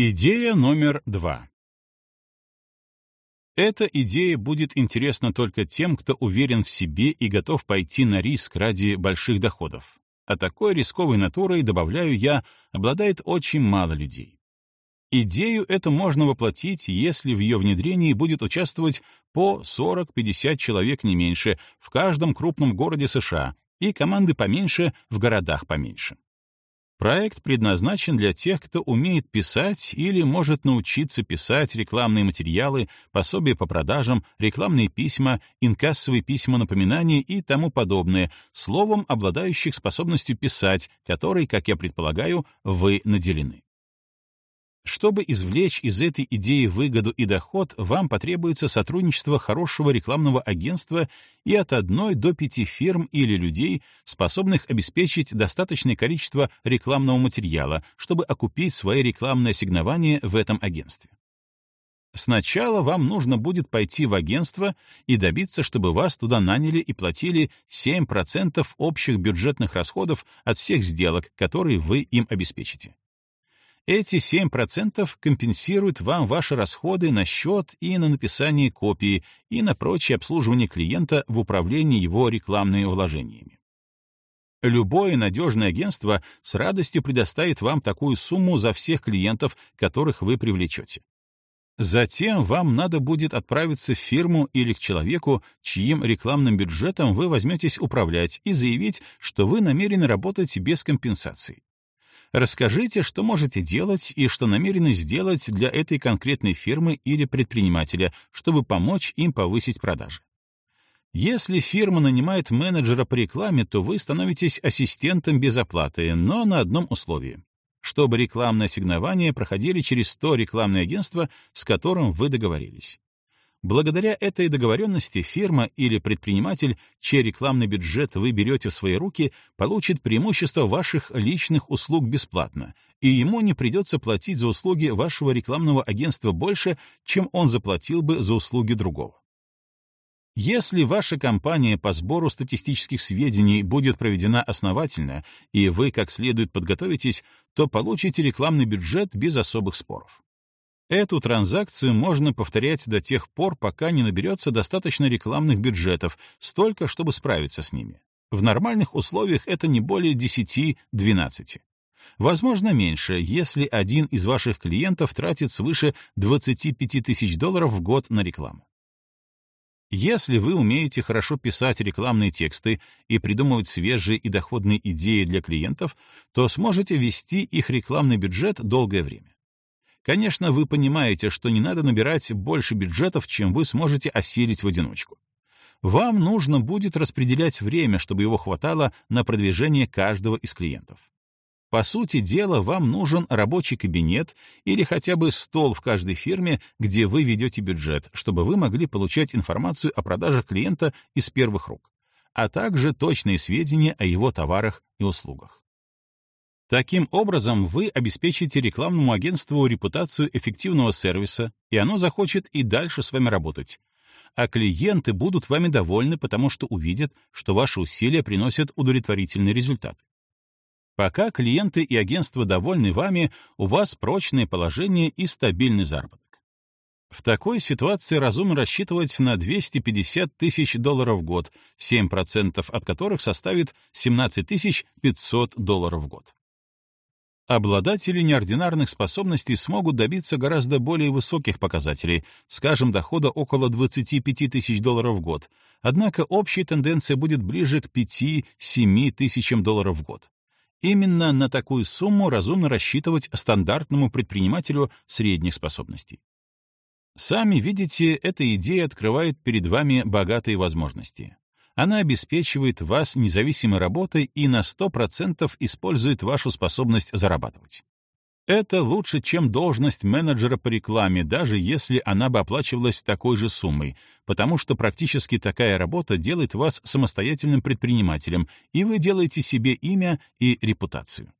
Идея номер два. Эта идея будет интересна только тем, кто уверен в себе и готов пойти на риск ради больших доходов. А такой рисковой натурой, добавляю я, обладает очень мало людей. Идею эту можно воплотить, если в ее внедрении будет участвовать по 40-50 человек не меньше в каждом крупном городе США и команды поменьше в городах поменьше. Проект предназначен для тех, кто умеет писать или может научиться писать рекламные материалы, пособия по продажам, рекламные письма, инкассовые письма напоминания и тому подобное, словом, обладающих способностью писать, которой, как я предполагаю, вы наделены. Чтобы извлечь из этой идеи выгоду и доход, вам потребуется сотрудничество хорошего рекламного агентства и от одной до пяти фирм или людей, способных обеспечить достаточное количество рекламного материала, чтобы окупить свои рекламные ассигнования в этом агентстве. Сначала вам нужно будет пойти в агентство и добиться, чтобы вас туда наняли и платили 7% общих бюджетных расходов от всех сделок, которые вы им обеспечите. Эти 7% компенсируют вам ваши расходы на счет и на написание копии, и на прочее обслуживание клиента в управлении его рекламными вложениями. Любое надежное агентство с радостью предоставит вам такую сумму за всех клиентов, которых вы привлечете. Затем вам надо будет отправиться в фирму или к человеку, чьим рекламным бюджетом вы возьметесь управлять, и заявить, что вы намерены работать без компенсаций. Расскажите, что можете делать и что намерены сделать для этой конкретной фирмы или предпринимателя, чтобы помочь им повысить продажи. Если фирма нанимает менеджера по рекламе, то вы становитесь ассистентом без оплаты, но на одном условии — чтобы рекламные ассигнования проходили через то рекламное агентство, с которым вы договорились. Благодаря этой договоренности фирма или предприниматель, чей рекламный бюджет вы берете в свои руки, получит преимущество ваших личных услуг бесплатно, и ему не придется платить за услуги вашего рекламного агентства больше, чем он заплатил бы за услуги другого. Если ваша кампания по сбору статистических сведений будет проведена основательно, и вы как следует подготовитесь, то получите рекламный бюджет без особых споров. Эту транзакцию можно повторять до тех пор, пока не наберется достаточно рекламных бюджетов, столько, чтобы справиться с ними. В нормальных условиях это не более 10-12. Возможно, меньше, если один из ваших клиентов тратит свыше 25 тысяч долларов в год на рекламу. Если вы умеете хорошо писать рекламные тексты и придумывать свежие и доходные идеи для клиентов, то сможете вести их рекламный бюджет долгое время. Конечно, вы понимаете, что не надо набирать больше бюджетов, чем вы сможете осилить в одиночку. Вам нужно будет распределять время, чтобы его хватало на продвижение каждого из клиентов. По сути дела, вам нужен рабочий кабинет или хотя бы стол в каждой фирме, где вы ведете бюджет, чтобы вы могли получать информацию о продажах клиента из первых рук, а также точные сведения о его товарах и услугах. Таким образом, вы обеспечите рекламному агентству репутацию эффективного сервиса, и оно захочет и дальше с вами работать. А клиенты будут вами довольны, потому что увидят, что ваши усилия приносят удовлетворительный результат. Пока клиенты и агентство довольны вами, у вас прочное положение и стабильный заработок. В такой ситуации разумно рассчитывать на 250 тысяч долларов в год, 7% от которых составит 17 500 долларов в год. Обладатели неординарных способностей смогут добиться гораздо более высоких показателей, скажем, дохода около 25 тысяч долларов в год, однако общая тенденция будет ближе к 5-7 тысячам долларов в год. Именно на такую сумму разумно рассчитывать стандартному предпринимателю средних способностей. Сами видите, эта идея открывает перед вами богатые возможности. Она обеспечивает вас независимой работой и на 100% использует вашу способность зарабатывать. Это лучше, чем должность менеджера по рекламе, даже если она бы оплачивалась такой же суммой, потому что практически такая работа делает вас самостоятельным предпринимателем, и вы делаете себе имя и репутацию.